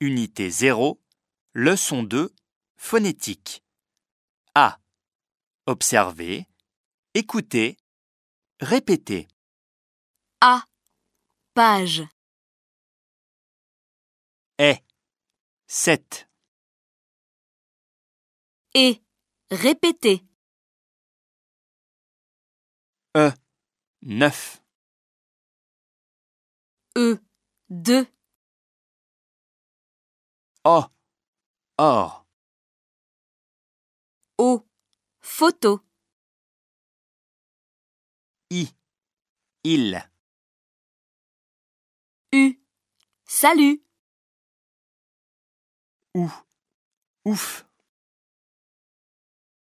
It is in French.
Unité 0, leçon 2, phonétique. A. Observez, écoutez, répétez. A. Page. Est. 7. Et. Répétez. E. 9. E. 2. O. Or. O. Photo. I. Il. U. Salut. Ou. Ouf.